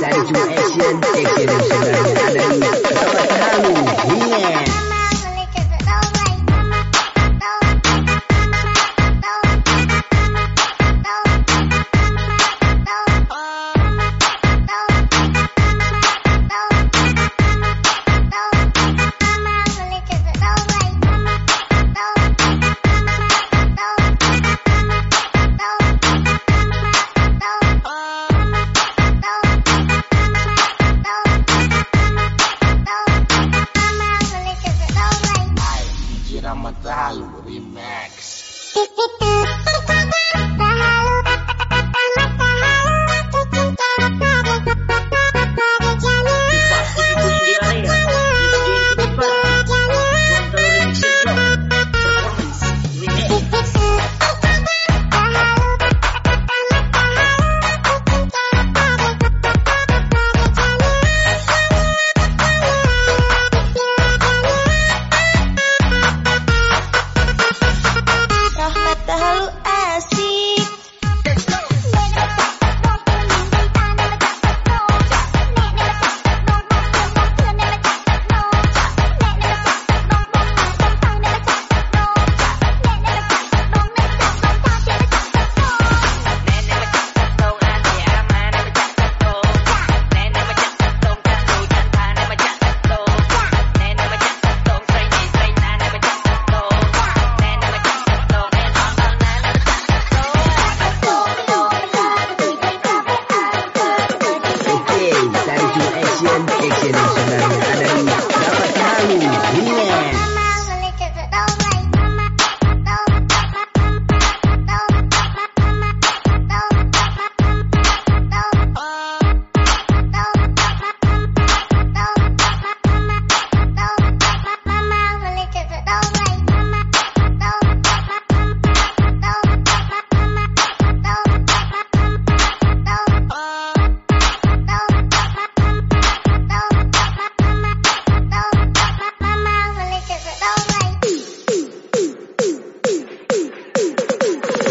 Dari cuma action Action جس کو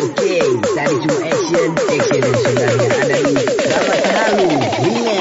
Okay, dari cuma action, action yang sudah ada di dalam selalu. Ini.